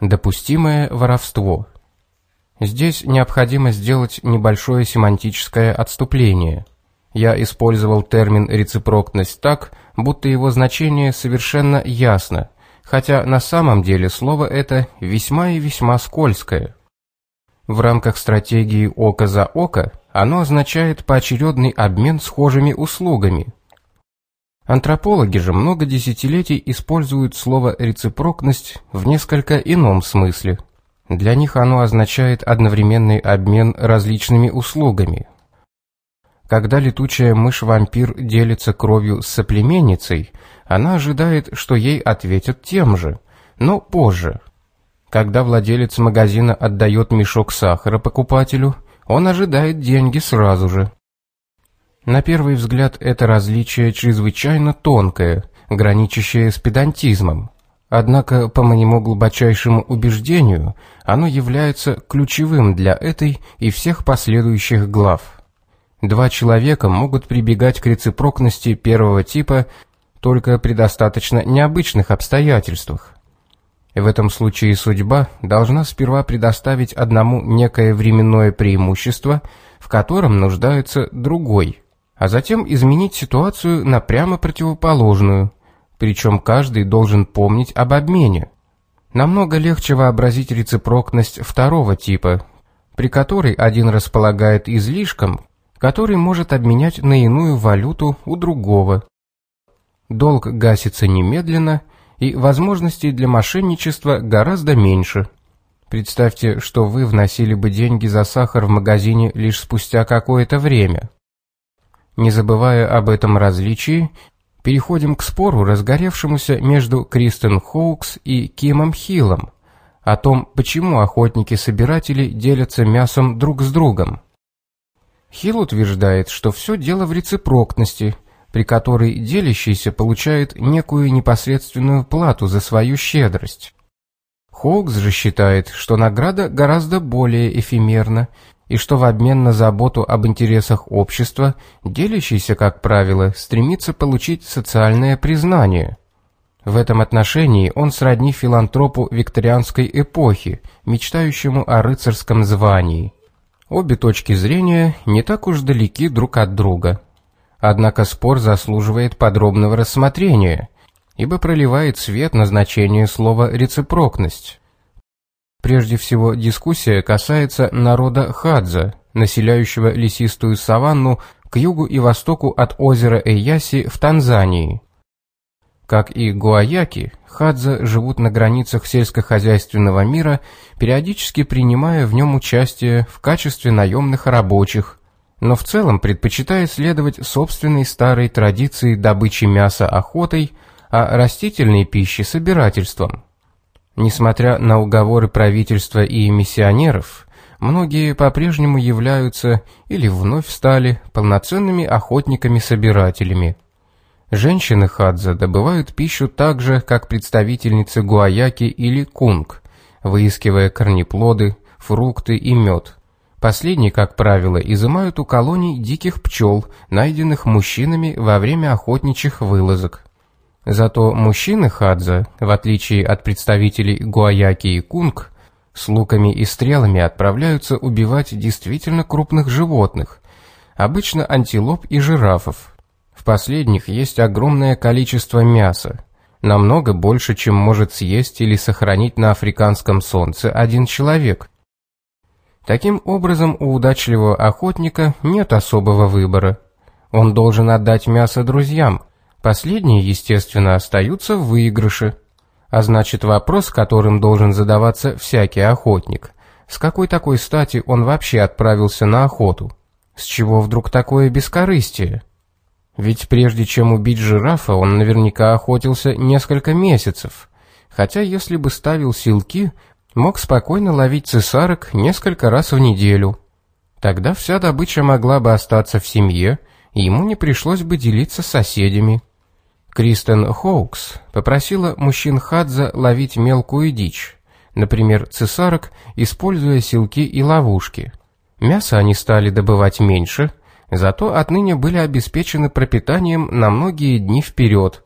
Допустимое воровство. Здесь необходимо сделать небольшое семантическое отступление. Я использовал термин «рецепрокность» так, будто его значение совершенно ясно, хотя на самом деле слово это весьма и весьма скользкое. В рамках стратегии «око за око» оно означает поочередный обмен схожими услугами – Антропологи же много десятилетий используют слово «рецепрокность» в несколько ином смысле. Для них оно означает одновременный обмен различными услугами. Когда летучая мышь-вампир делится кровью с соплеменницей, она ожидает, что ей ответят тем же, но позже. Когда владелец магазина отдает мешок сахара покупателю, он ожидает деньги сразу же. На первый взгляд это различие чрезвычайно тонкое, граничащее с педантизмом. Однако, по моему глубочайшему убеждению, оно является ключевым для этой и всех последующих глав. Два человека могут прибегать к рецепрокности первого типа только при достаточно необычных обстоятельствах. В этом случае судьба должна сперва предоставить одному некое временное преимущество, в котором нуждается другой – а затем изменить ситуацию на прямо противоположную, причем каждый должен помнить об обмене. Намного легче вообразить рецепрокность второго типа, при которой один располагает излишком, который может обменять на иную валюту у другого. Долг гасится немедленно, и возможностей для мошенничества гораздо меньше. Представьте, что вы вносили бы деньги за сахар в магазине лишь спустя какое-то время. Не забывая об этом различии, переходим к спору, разгоревшемуся между Кристен Хоукс и Кимом Хиллом, о том, почему охотники-собиратели делятся мясом друг с другом. Хилл утверждает, что все дело в рецепрокности, при которой делящийся получает некую непосредственную плату за свою щедрость. Хоукс же считает, что награда гораздо более эфемерна и что в обмен на заботу об интересах общества, делящийся, как правило, стремится получить социальное признание. В этом отношении он сродни филантропу викторианской эпохи, мечтающему о рыцарском звании. Обе точки зрения не так уж далеки друг от друга. Однако спор заслуживает подробного рассмотрения, ибо проливает свет на значение слова «рецепрокность». Прежде всего, дискуссия касается народа Хадза, населяющего лесистую саванну к югу и востоку от озера Эйяси в Танзании. Как и гуаяки, хадза живут на границах сельскохозяйственного мира, периодически принимая в нем участие в качестве наемных рабочих, но в целом предпочитая следовать собственной старой традиции добычи мяса охотой, а растительной пищи собирательством. Несмотря на уговоры правительства и миссионеров, многие по-прежнему являются или вновь стали полноценными охотниками-собирателями. Женщины Хадза добывают пищу так же, как представительницы гуаяки или кунг, выискивая корнеплоды, фрукты и мед. Последние, как правило, изымают у колоний диких пчел, найденных мужчинами во время охотничьих вылазок. Зато мужчины Хадза, в отличие от представителей Гуаяки и Кунг, с луками и стрелами отправляются убивать действительно крупных животных, обычно антилоп и жирафов. В последних есть огромное количество мяса, намного больше, чем может съесть или сохранить на африканском солнце один человек. Таким образом, у удачливого охотника нет особого выбора. Он должен отдать мясо друзьям – Последние, естественно, остаются в выигрыше. А значит, вопрос, которым должен задаваться всякий охотник, с какой такой стати он вообще отправился на охоту? С чего вдруг такое бескорыстие? Ведь прежде чем убить жирафа, он наверняка охотился несколько месяцев. Хотя если бы ставил силки, мог спокойно ловить цесарок несколько раз в неделю. Тогда вся добыча могла бы остаться в семье, и ему не пришлось бы делиться с соседями. Кристен Хоукс попросила мужчин Хадза ловить мелкую дичь, например, цесарок, используя силки и ловушки. Мясо они стали добывать меньше, зато отныне были обеспечены пропитанием на многие дни вперед.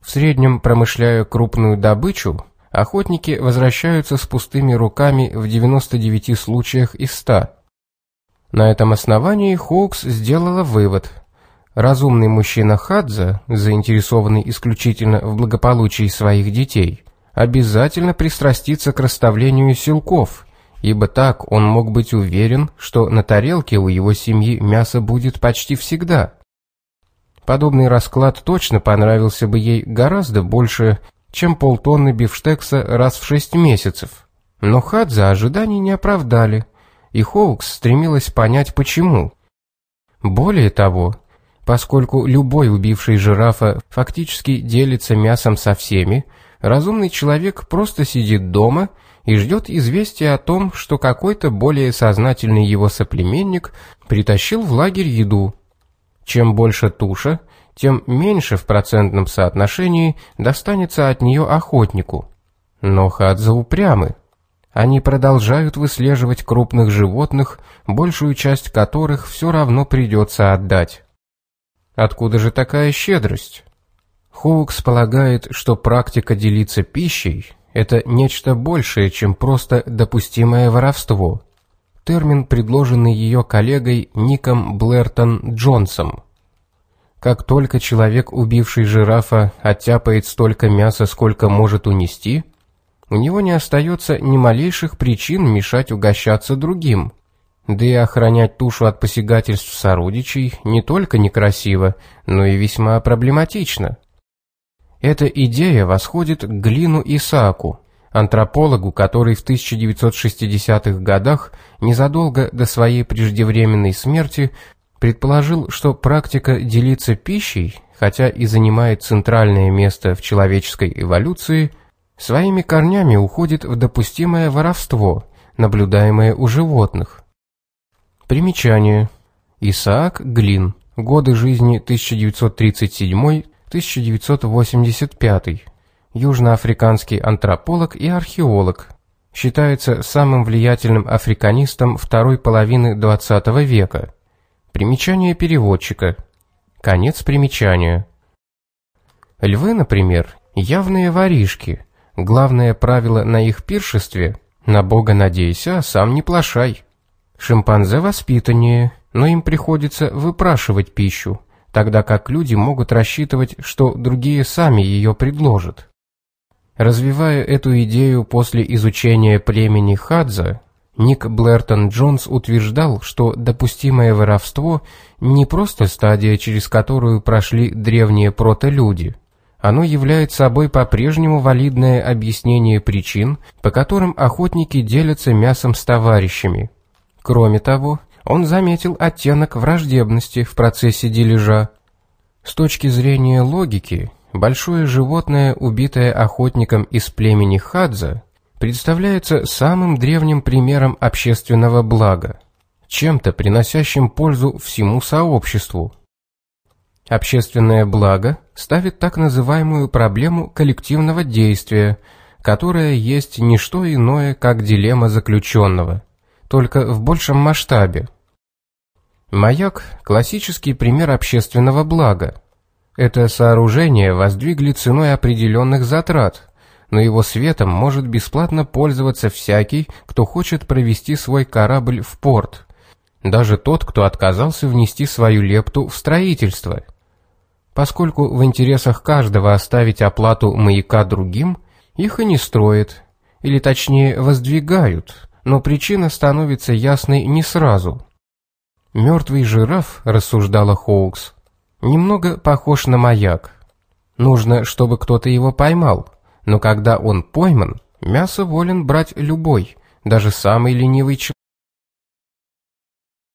В среднем, промышляя крупную добычу, охотники возвращаются с пустыми руками в 99 случаях из 100. На этом основании Хоукс сделала вывод. Разумный мужчина Хадза, заинтересованный исключительно в благополучии своих детей, обязательно пристрастится к расставлению силков, ибо так он мог быть уверен, что на тарелке у его семьи мясо будет почти всегда. Подобный расклад точно понравился бы ей гораздо больше, чем полтонны бифштекса раз в шесть месяцев. Но Хадза ожиданий не оправдали, и Хоукс стремилась понять почему. Более того, поскольку любой убивший жирафа фактически делится мясом со всеми, разумный человек просто сидит дома и ждет известия о том, что какой-то более сознательный его соплеменник притащил в лагерь еду. Чем больше туша, тем меньше в процентном соотношении достанется от нее охотнику. Но Хадза упрямы. Они продолжают выслеживать крупных животных, большую часть которых все равно придется отдать. Откуда же такая щедрость? Хоукс полагает, что практика делиться пищей – это нечто большее, чем просто допустимое воровство. Термин, предложенный ее коллегой Ником Блэртон Джонсом. Как только человек, убивший жирафа, оттяпает столько мяса, сколько может унести, у него не остается ни малейших причин мешать угощаться другим. Да и охранять тушу от посягательств сородичей не только некрасиво, но и весьма проблематично. Эта идея восходит к Глину Исааку, антропологу, который в 1960-х годах, незадолго до своей преждевременной смерти, предположил, что практика делиться пищей, хотя и занимает центральное место в человеческой эволюции, своими корнями уходит в допустимое воровство, наблюдаемое у животных. Примечание. Исаак Глин. Годы жизни 1937-1985. Южноафриканский антрополог и археолог. Считается самым влиятельным африканистом второй половины XX века. Примечание переводчика. Конец примечания. Львы, например, явные воришки. Главное правило на их пиршестве – на Бога надейся, а сам не плашай. Шимпанзе воспитаннее, но им приходится выпрашивать пищу, тогда как люди могут рассчитывать, что другие сами ее предложат. Развивая эту идею после изучения племени Хадза, Ник Блэртон Джонс утверждал, что допустимое воровство не просто стадия, через которую прошли древние протолюди. Оно является собой по-прежнему валидное объяснение причин, по которым охотники делятся мясом с товарищами. Кроме того, он заметил оттенок враждебности в процессе дележа. С точки зрения логики, большое животное, убитое охотником из племени Хадза, представляется самым древним примером общественного блага, чем-то приносящим пользу всему сообществу. Общественное благо ставит так называемую проблему коллективного действия, которая есть не что иное, как дилемма заключенного, только в большем масштабе. Маяк – классический пример общественного блага. Это сооружение воздвигли ценой определенных затрат, но его светом может бесплатно пользоваться всякий, кто хочет провести свой корабль в порт, даже тот, кто отказался внести свою лепту в строительство. Поскольку в интересах каждого оставить оплату маяка другим, их и не строят, или точнее воздвигают, но причина становится ясной не сразу. «Мертвый жираф», — рассуждала Хоукс, — «немного похож на маяк. Нужно, чтобы кто-то его поймал» но когда он пойман, мясо волен брать любой, даже самый ленивый человек.